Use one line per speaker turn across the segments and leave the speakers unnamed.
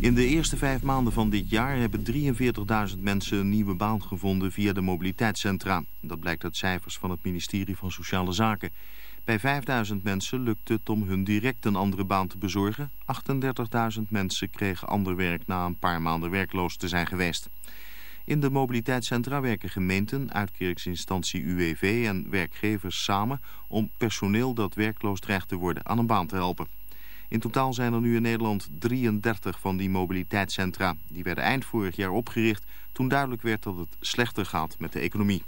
In de eerste vijf maanden van dit jaar hebben 43.000 mensen een nieuwe baan gevonden via de mobiliteitscentra. Dat blijkt uit cijfers van het ministerie van Sociale Zaken. Bij 5.000 mensen lukte het om hun direct een andere baan te bezorgen. 38.000 mensen kregen ander werk na een paar maanden werkloos te zijn geweest. In de mobiliteitscentra werken gemeenten, uitkeringsinstantie UWV en werkgevers samen om personeel dat werkloos dreigt te worden aan een baan te helpen. In totaal zijn er nu in Nederland 33 van die mobiliteitscentra. Die werden eind vorig jaar opgericht toen duidelijk werd dat het slechter gaat met de economie.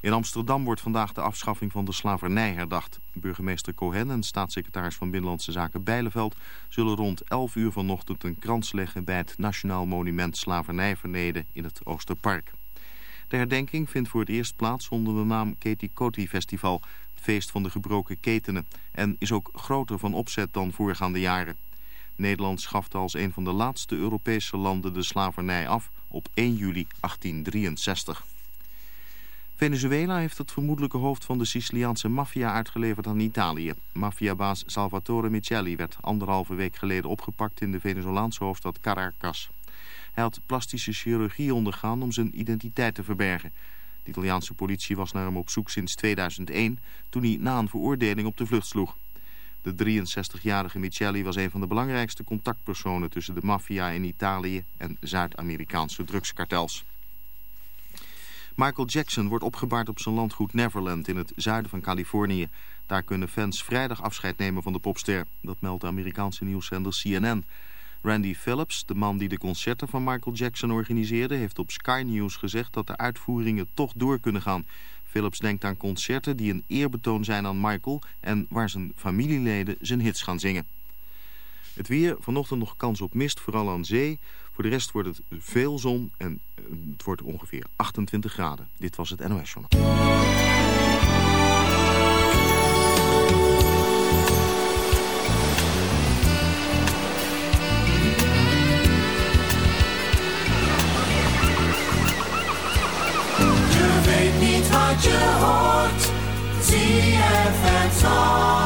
In Amsterdam wordt vandaag de afschaffing van de slavernij herdacht. Burgemeester Cohen en staatssecretaris van Binnenlandse Zaken Bijleveld... zullen rond 11 uur vanochtend een krans leggen bij het Nationaal Monument Slavernijverleden in het Oosterpark. De herdenking vindt voor het eerst plaats onder de naam Katie Coty Festival feest van de gebroken ketenen en is ook groter van opzet dan voorgaande jaren. Nederland schafte als een van de laatste Europese landen de slavernij af op 1 juli 1863. Venezuela heeft het vermoedelijke hoofd van de Siciliaanse maffia uitgeleverd aan Italië. Maffiabaas Salvatore Micheli werd anderhalve week geleden opgepakt in de Venezolaanse hoofdstad Caracas. Hij had plastische chirurgie ondergaan om zijn identiteit te verbergen. De Italiaanse politie was naar hem op zoek sinds 2001, toen hij na een veroordeling op de vlucht sloeg. De 63-jarige Micheli was een van de belangrijkste contactpersonen tussen de maffia in Italië en Zuid-Amerikaanse drugskartels. Michael Jackson wordt opgebaard op zijn landgoed Neverland in het zuiden van Californië. Daar kunnen fans vrijdag afscheid nemen van de popster. Dat meldt de Amerikaanse nieuwszender CNN. Randy Phillips, de man die de concerten van Michael Jackson organiseerde... heeft op Sky News gezegd dat de uitvoeringen toch door kunnen gaan. Phillips denkt aan concerten die een eerbetoon zijn aan Michael... en waar zijn familieleden zijn hits gaan zingen. Het weer, vanochtend nog kans op mist, vooral aan zee. Voor de rest wordt het veel zon en eh, het wordt ongeveer 28 graden. Dit was het NOS Journal.
Zie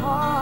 heart.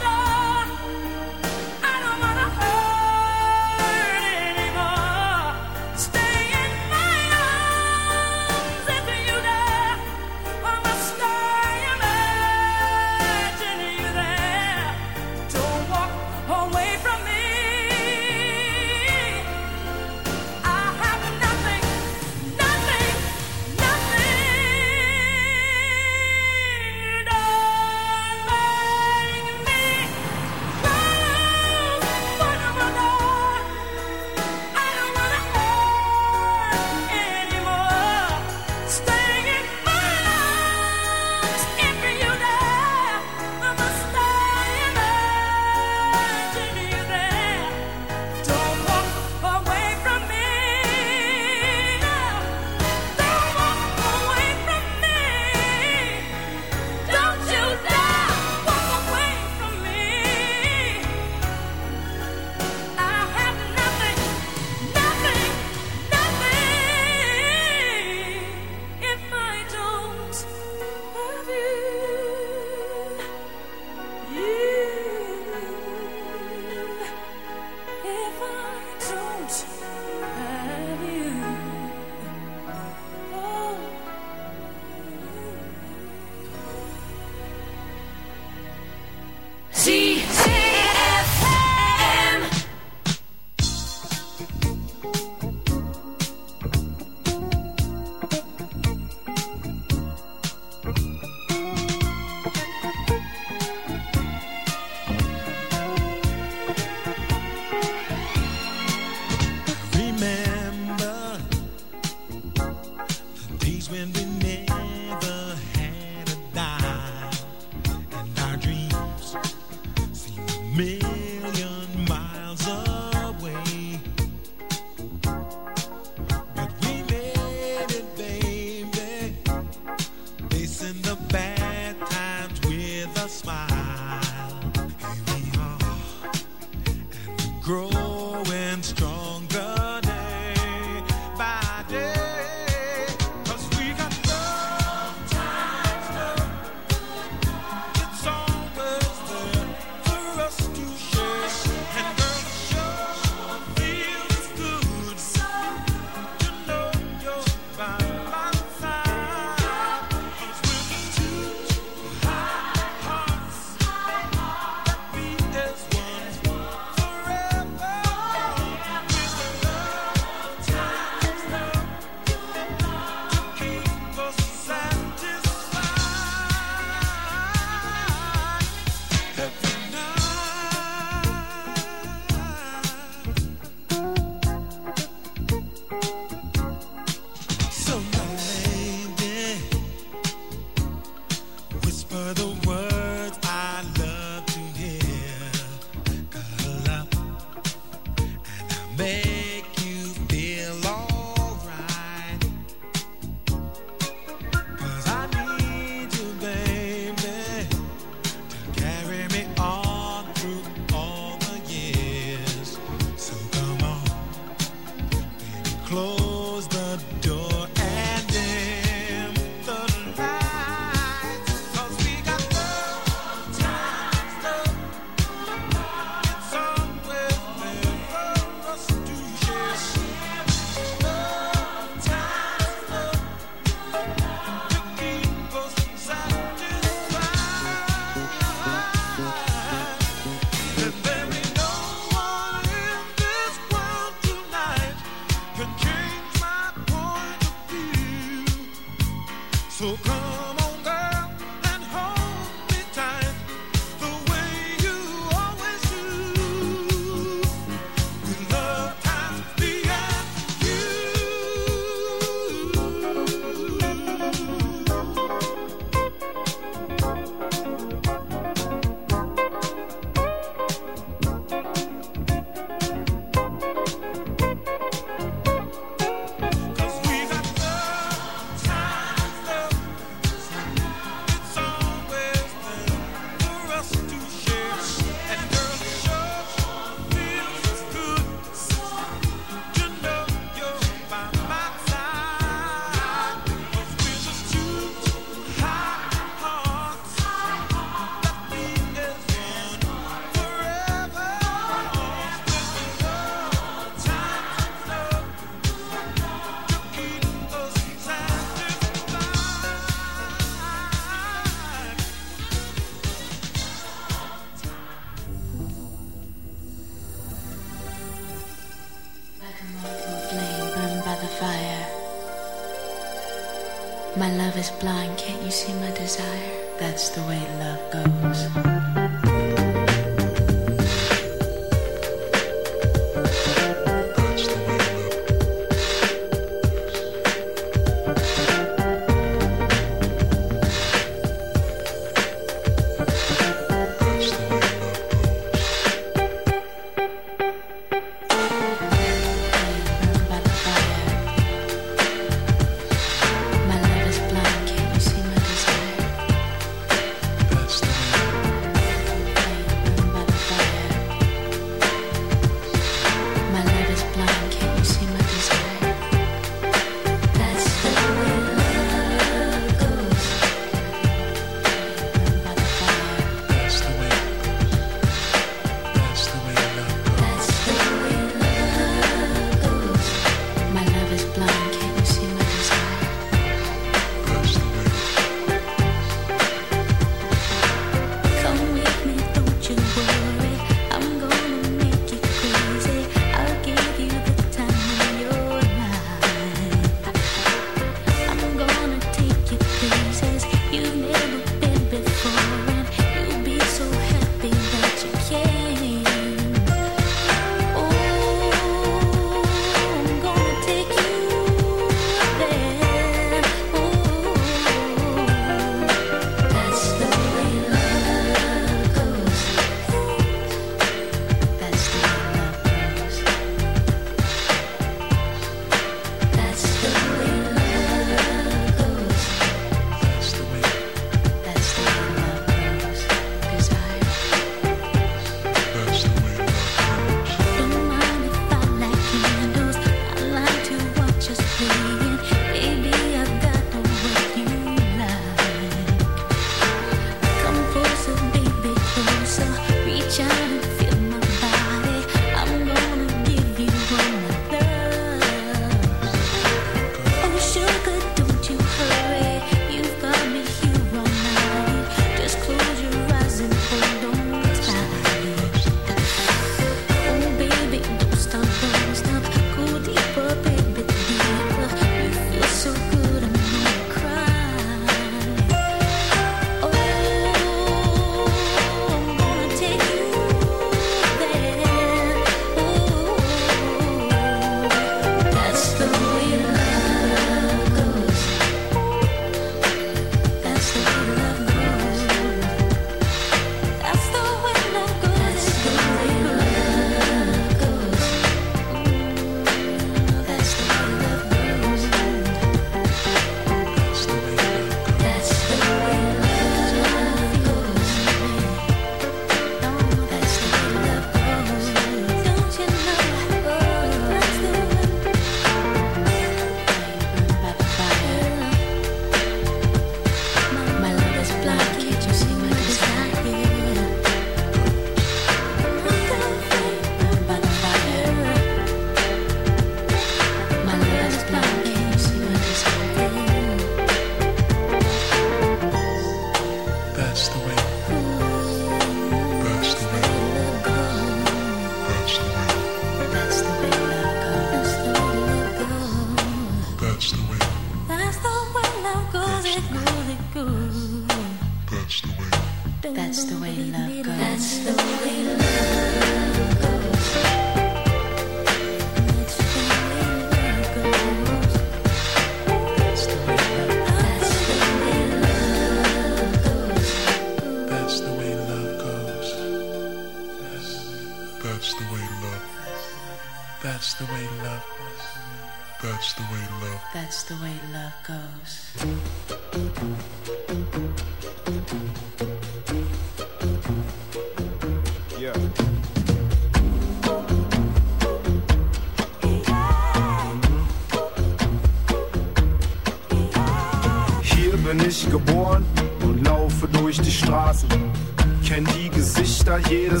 Doch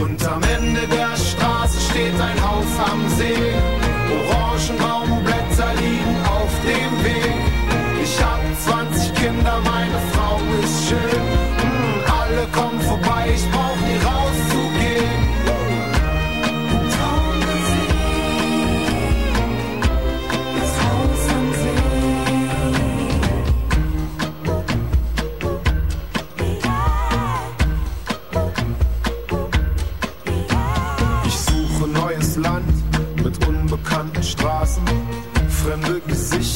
Und am Ende der Straße steht ein Haus am See.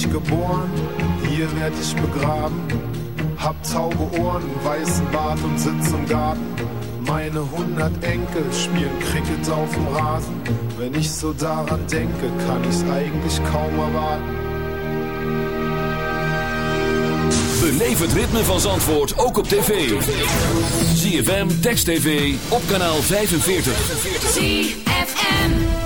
Ich geboren, hier werd ich begraben. Hab tauge Ohren, weißen Bart und sitz im Garten. Meine hundert Enkel spielen Cricket auf dem Rasen. Wenn ich so daran denke, kann ich's eigentlich kaum erwarten.
Beleef het ritme van Zandvoort ook op tv. ZFM, Text TV, op kanaal 45.
ZFM.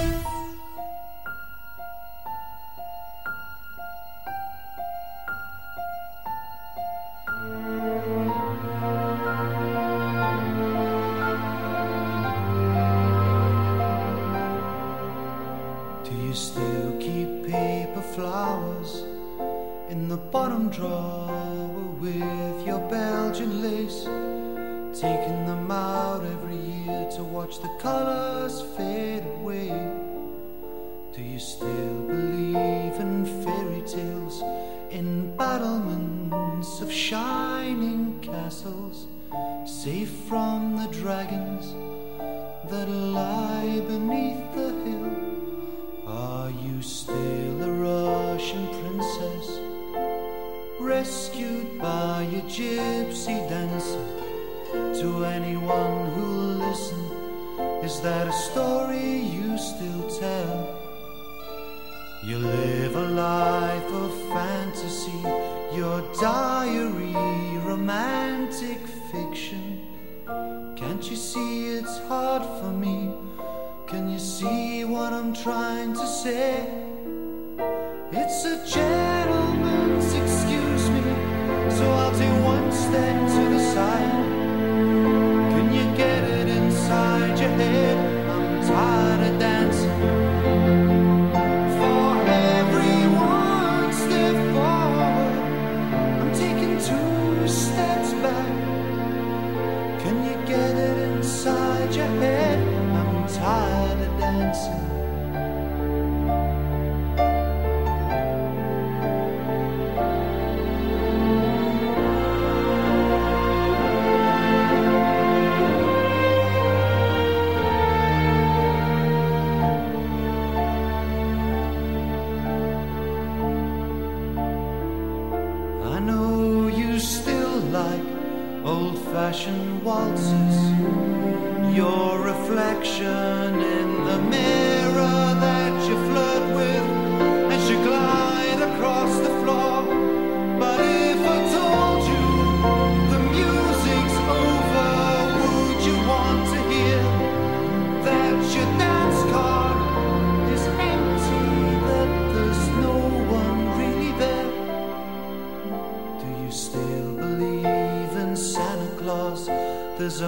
Diary, romantic fiction. Can't you see it's hard for me? Can you see what I'm trying to say? It's a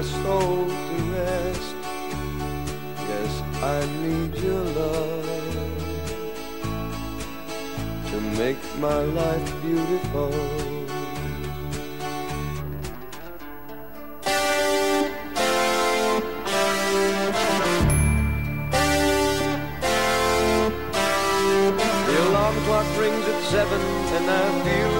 My soul to rest. Yes, I need your love to make my life beautiful. The alarm clock rings at seven, and I feel